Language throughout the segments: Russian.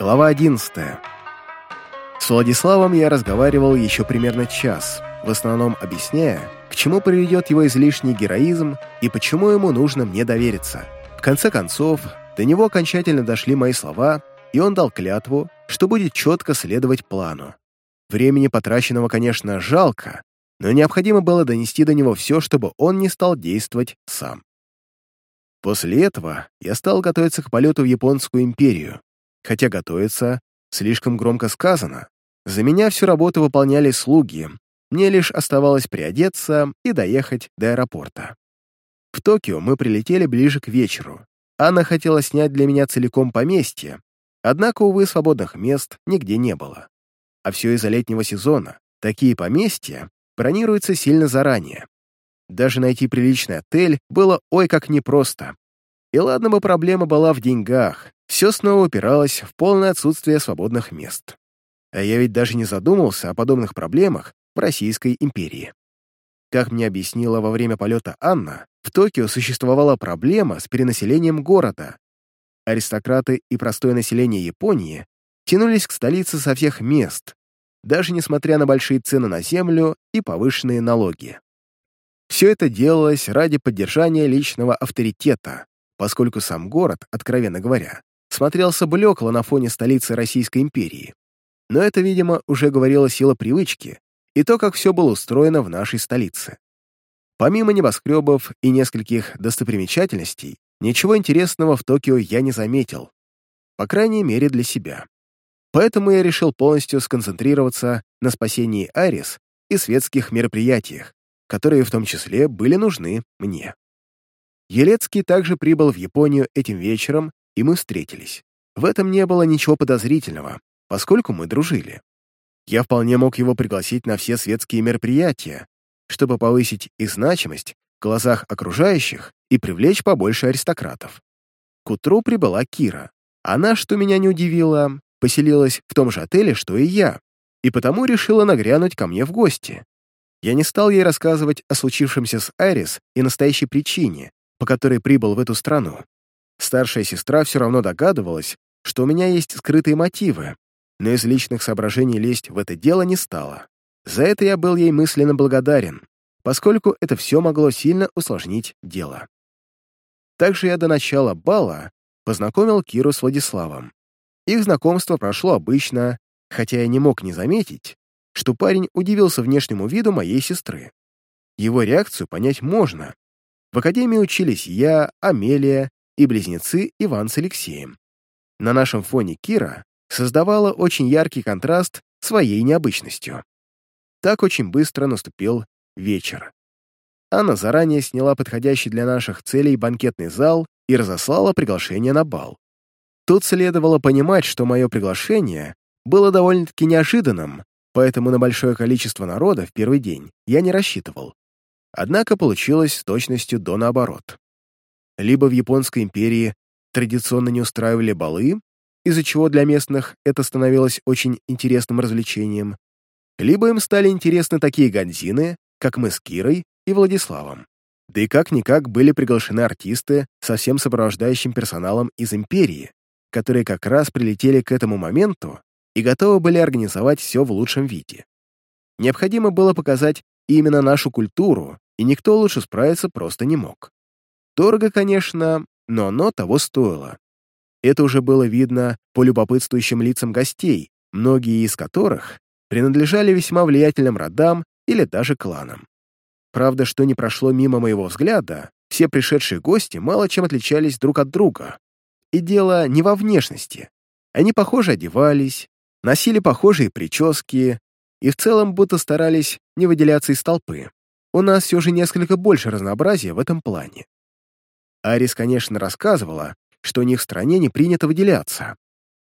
Глава 11. С Владиславом я разговаривал еще примерно час, в основном объясняя, к чему приведет его излишний героизм и почему ему нужно мне довериться. В конце концов, до него окончательно дошли мои слова, и он дал клятву, что будет четко следовать плану. Времени потраченного, конечно, жалко, но необходимо было донести до него все, чтобы он не стал действовать сам. После этого я стал готовиться к полету в Японскую империю, хотя готовиться слишком громко сказано. За меня всю работу выполняли слуги, мне лишь оставалось приодеться и доехать до аэропорта. В Токио мы прилетели ближе к вечеру. Анна хотела снять для меня целиком поместье, однако, увы, свободных мест нигде не было. А все из-за летнего сезона. Такие поместья бронируются сильно заранее. Даже найти приличный отель было ой как непросто. И ладно бы проблема была в деньгах, все снова упиралось в полное отсутствие свободных мест. А я ведь даже не задумался о подобных проблемах в Российской империи. Как мне объяснила во время полета Анна, в Токио существовала проблема с перенаселением города. Аристократы и простое население Японии тянулись к столице со всех мест, даже несмотря на большие цены на землю и повышенные налоги. Все это делалось ради поддержания личного авторитета, поскольку сам город, откровенно говоря, смотрелся блекло на фоне столицы Российской империи. Но это, видимо, уже говорила сила привычки и то, как все было устроено в нашей столице. Помимо небоскребов и нескольких достопримечательностей, ничего интересного в Токио я не заметил, по крайней мере для себя. Поэтому я решил полностью сконцентрироваться на спасении Арис и светских мероприятиях, которые в том числе были нужны мне. Елецкий также прибыл в Японию этим вечером, и мы встретились. В этом не было ничего подозрительного, поскольку мы дружили. Я вполне мог его пригласить на все светские мероприятия, чтобы повысить их значимость в глазах окружающих и привлечь побольше аристократов. К утру прибыла Кира. Она, что меня не удивило, поселилась в том же отеле, что и я, и потому решила нагрянуть ко мне в гости. Я не стал ей рассказывать о случившемся с Айрис и настоящей причине, по которой прибыл в эту страну. Старшая сестра все равно догадывалась, что у меня есть скрытые мотивы, но из личных соображений лезть в это дело не стала. За это я был ей мысленно благодарен, поскольку это все могло сильно усложнить дело. Также я до начала бала познакомил Киру с Владиславом. Их знакомство прошло обычно, хотя я не мог не заметить, что парень удивился внешнему виду моей сестры. Его реакцию понять можно, в академии учились я, Амелия и близнецы Иван с Алексеем. На нашем фоне Кира создавала очень яркий контраст своей необычностью. Так очень быстро наступил вечер. Анна заранее сняла подходящий для наших целей банкетный зал и разослала приглашение на бал. Тут следовало понимать, что мое приглашение было довольно-таки неожиданным, поэтому на большое количество народа в первый день я не рассчитывал. Однако получилось с точностью до наоборот. Либо в Японской империи традиционно не устраивали балы, из-за чего для местных это становилось очень интересным развлечением, либо им стали интересны такие ганзины, как мы с Кирой и Владиславом. Да и как-никак были приглашены артисты со всем сопровождающим персоналом из империи, которые как раз прилетели к этому моменту и готовы были организовать все в лучшем виде. Необходимо было показать именно нашу культуру, и никто лучше справиться просто не мог. Дорого, конечно, но оно того стоило. Это уже было видно по любопытствующим лицам гостей, многие из которых принадлежали весьма влиятельным родам или даже кланам. Правда, что не прошло мимо моего взгляда, все пришедшие гости мало чем отличались друг от друга. И дело не во внешности. Они похоже одевались, носили похожие прически, и в целом будто старались не выделяться из толпы. У нас все же несколько больше разнообразия в этом плане. Арис, конечно, рассказывала, что у них в стране не принято выделяться.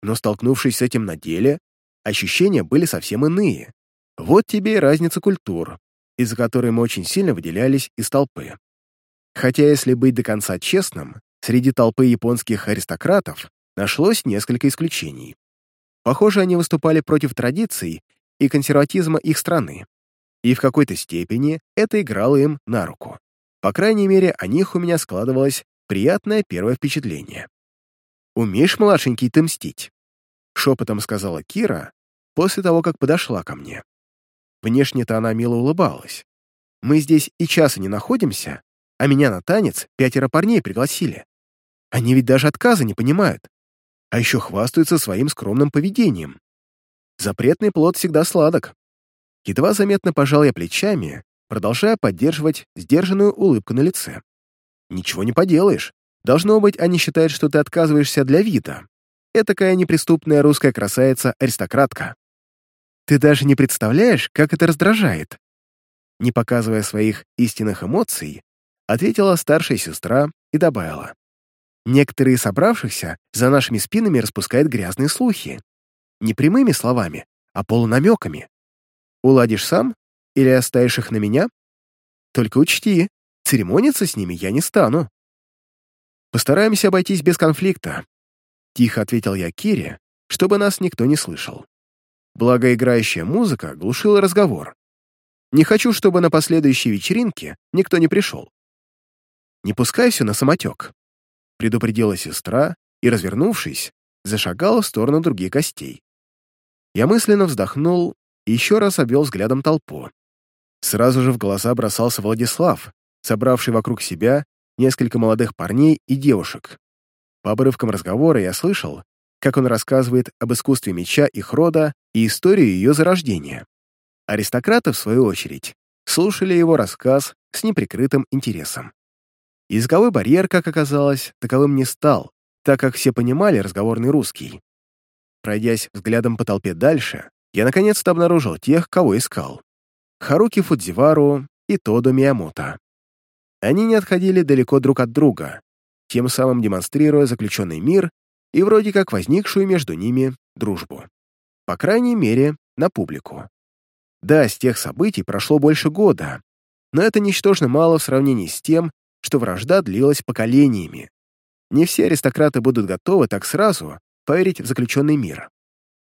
Но столкнувшись с этим на деле, ощущения были совсем иные. Вот тебе и разница культур, из-за которой мы очень сильно выделялись из толпы. Хотя, если быть до конца честным, среди толпы японских аристократов нашлось несколько исключений. Похоже, они выступали против традиций и консерватизма их страны. И в какой-то степени это играло им на руку. По крайней мере, о них у меня складывалось приятное первое впечатление. «Умеешь, младшенький, ты мстить?» — шепотом сказала Кира после того, как подошла ко мне. Внешне-то она мило улыбалась. «Мы здесь и часа не находимся, а меня на танец пятеро парней пригласили. Они ведь даже отказа не понимают, а еще хвастаются своим скромным поведением. Запретный плод всегда сладок». Едва заметно пожал я плечами, продолжая поддерживать сдержанную улыбку на лице. «Ничего не поделаешь. Должно быть, они считают, что ты отказываешься для вида. Этакая неприступная русская красавица-аристократка. Ты даже не представляешь, как это раздражает. Не показывая своих истинных эмоций, ответила старшая сестра и добавила. Некоторые собравшихся за нашими спинами распускают грязные слухи. Не прямыми словами, а полунамеками. Уладишь сам или оставишь их на меня? Только учти, церемониться с ними я не стану. Постараемся обойтись без конфликта. Тихо ответил я Кире, чтобы нас никто не слышал. Благо, играющая музыка глушила разговор. Не хочу, чтобы на последующей вечеринке никто не пришел. «Не пускай все на самотек», — предупредила сестра и, развернувшись, зашагала в сторону других гостей. Я мысленно вздохнул и еще раз обвел взглядом толпу. Сразу же в глаза бросался Владислав, собравший вокруг себя несколько молодых парней и девушек. По обрывкам разговора я слышал, как он рассказывает об искусстве меча их рода и историю ее зарождения. Аристократы, в свою очередь, слушали его рассказ с неприкрытым интересом. Языковой барьер, как оказалось, таковым не стал, так как все понимали разговорный русский. Пройдясь взглядом по толпе дальше, я наконец-то обнаружил тех, кого искал. Харуки Фудзивару и Тодо Миямото. Они не отходили далеко друг от друга, тем самым демонстрируя заключенный мир и вроде как возникшую между ними дружбу. По крайней мере, на публику. Да, с тех событий прошло больше года, но это ничтожно мало в сравнении с тем, что вражда длилась поколениями. Не все аристократы будут готовы так сразу поверить в заключенный мир.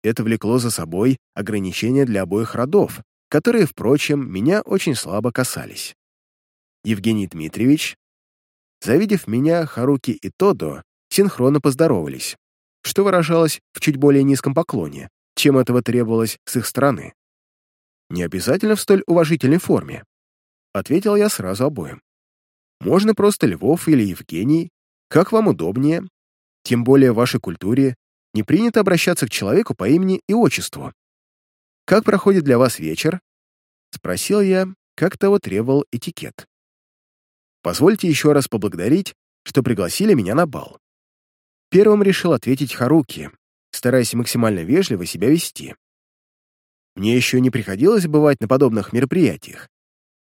Это влекло за собой ограничения для обоих родов, которые, впрочем, меня очень слабо касались. Евгений Дмитриевич, завидев меня, Харуки и Тодо синхронно поздоровались, что выражалось в чуть более низком поклоне, чем этого требовалось с их стороны. «Не обязательно в столь уважительной форме», — ответил я сразу обоим. «Можно просто Львов или Евгений, как вам удобнее. Тем более в вашей культуре не принято обращаться к человеку по имени и отчеству. Как проходит для вас вечер?» — спросил я, как того требовал этикет. «Позвольте еще раз поблагодарить, что пригласили меня на бал. Первым решил ответить Харуки, стараясь максимально вежливо себя вести. Мне еще не приходилось бывать на подобных мероприятиях.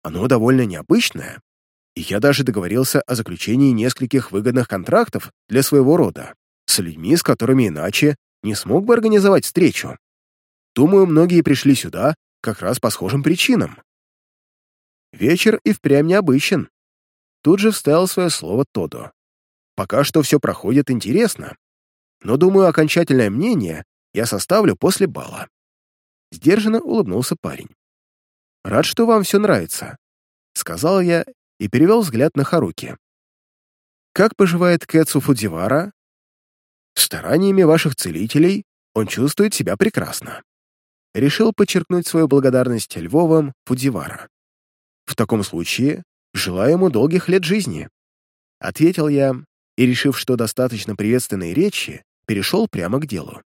Оно довольно необычное, и я даже договорился о заключении нескольких выгодных контрактов для своего рода с людьми, с которыми иначе не смог бы организовать встречу. Думаю, многие пришли сюда как раз по схожим причинам. Вечер и впрямь необычен. Тут же вставил свое слово Тодо. Пока что все проходит интересно, но, думаю, окончательное мнение я составлю после бала. Сдержанно улыбнулся парень. «Рад, что вам все нравится», — сказал я и перевел взгляд на Харуки. «Как поживает Кэтсу Фудзивара?» «Стараниями ваших целителей он чувствует себя прекрасно». Решил подчеркнуть свою благодарность Львовым Фудзивара. «В таком случае желаю ему долгих лет жизни», — ответил я, и, решив, что достаточно приветственной речи, перешел прямо к делу.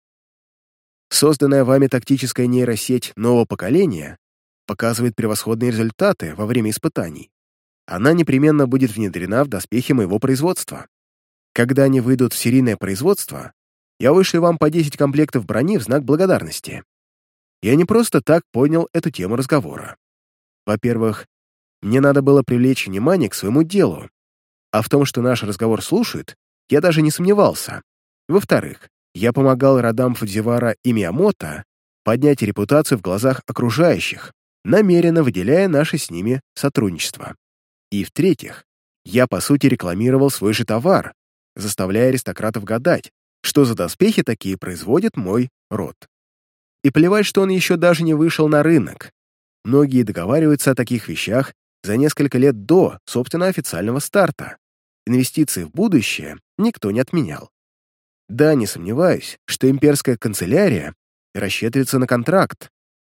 Созданная вами тактическая нейросеть нового поколения показывает превосходные результаты во время испытаний. Она непременно будет внедрена в доспехи моего производства. Когда они выйдут в серийное производство, я вышлю вам по 10 комплектов брони в знак благодарности. Я не просто так понял эту тему разговора. Во-первых, мне надо было привлечь внимание к своему делу, а в том, что наш разговор слушают, я даже не сомневался. Во-вторых, я помогал родам Фудзивара и Миямото поднять репутацию в глазах окружающих, намеренно выделяя наше с ними сотрудничество. И в-третьих, я, по сути, рекламировал свой же товар, заставляя аристократов гадать, что за доспехи такие производит мой род. И плевать, что он еще даже не вышел на рынок. Многие договариваются о таких вещах за несколько лет до, собственно, официального старта инвестиции в будущее никто не отменял. Да, не сомневаюсь, что имперская канцелярия расщедрится на контракт,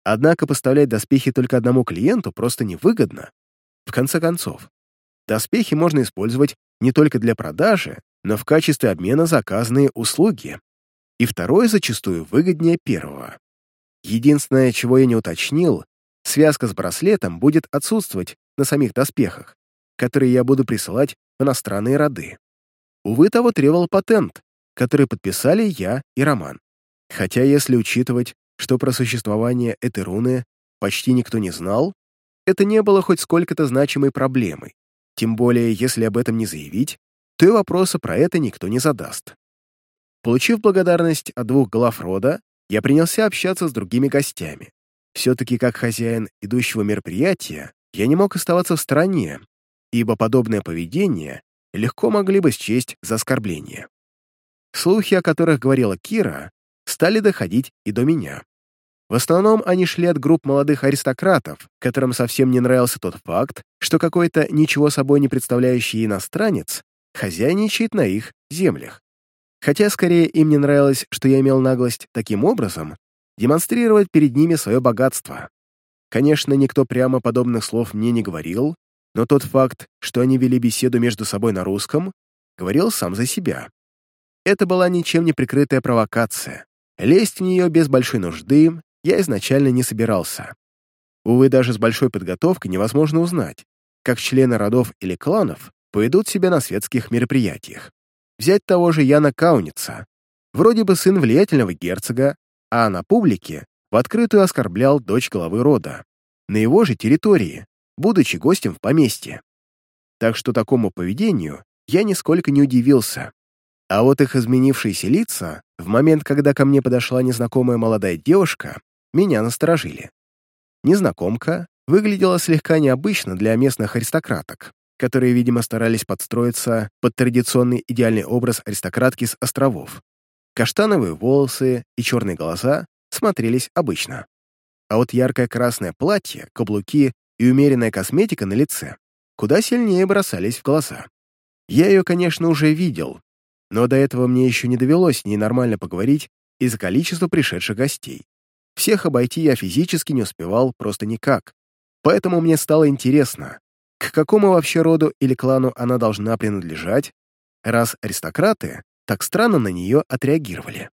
однако поставлять доспехи только одному клиенту просто невыгодно. В конце концов, доспехи можно использовать не только для продажи, но в качестве обмена за оказанные услуги. И второе зачастую выгоднее первого. Единственное, чего я не уточнил, связка с браслетом будет отсутствовать на самих доспехах, которые я буду присылать в иностранные роды. Увы, того требовал патент, который подписали я и Роман. Хотя, если учитывать, что про существование этой руны почти никто не знал, это не было хоть сколько-то значимой проблемой. Тем более, если об этом не заявить, то и вопроса про это никто не задаст. Получив благодарность от двух глав рода, я принялся общаться с другими гостями. Все-таки как хозяин идущего мероприятия, я не мог оставаться в стороне, ибо подобное поведение легко могли бы счесть за оскорбление. Слухи, о которых говорила Кира, стали доходить и до меня. В основном они шли от групп молодых аристократов, которым совсем не нравился тот факт, что какой-то ничего собой не представляющий иностранец хозяйничает на их землях. Хотя скорее им не нравилось, что я имел наглость таким образом демонстрировать перед ними свое богатство. Конечно, никто прямо подобных слов мне не говорил, но тот факт, что они вели беседу между собой на русском, говорил сам за себя. Это была ничем не прикрытая провокация. Лезть в нее без большой нужды я изначально не собирался. Увы, даже с большой подготовкой невозможно узнать, как члены родов или кланов поведут себя на светских мероприятиях. Взять того же Яна Кауница. Вроде бы сын влиятельного герцога, а на публике в открытую оскорблял дочь главы рода. На его же территории, будучи гостем в поместье. Так что такому поведению я нисколько не удивился. А вот их изменившиеся лица, в момент, когда ко мне подошла незнакомая молодая девушка, меня насторожили. Незнакомка выглядела слегка необычно для местных аристократок, которые, видимо, старались подстроиться под традиционный идеальный образ аристократки с островов. Каштановые волосы и черные глаза смотрелись обычно. А вот яркое красное платье, каблуки и умеренная косметика на лице куда сильнее бросались в глаза. Я ее, конечно, уже видел, но до этого мне еще не довелось с ней нормально поговорить из-за количества пришедших гостей. Всех обойти я физически не успевал просто никак. Поэтому мне стало интересно, к какому вообще роду или клану она должна принадлежать, раз аристократы так странно на нее отреагировали.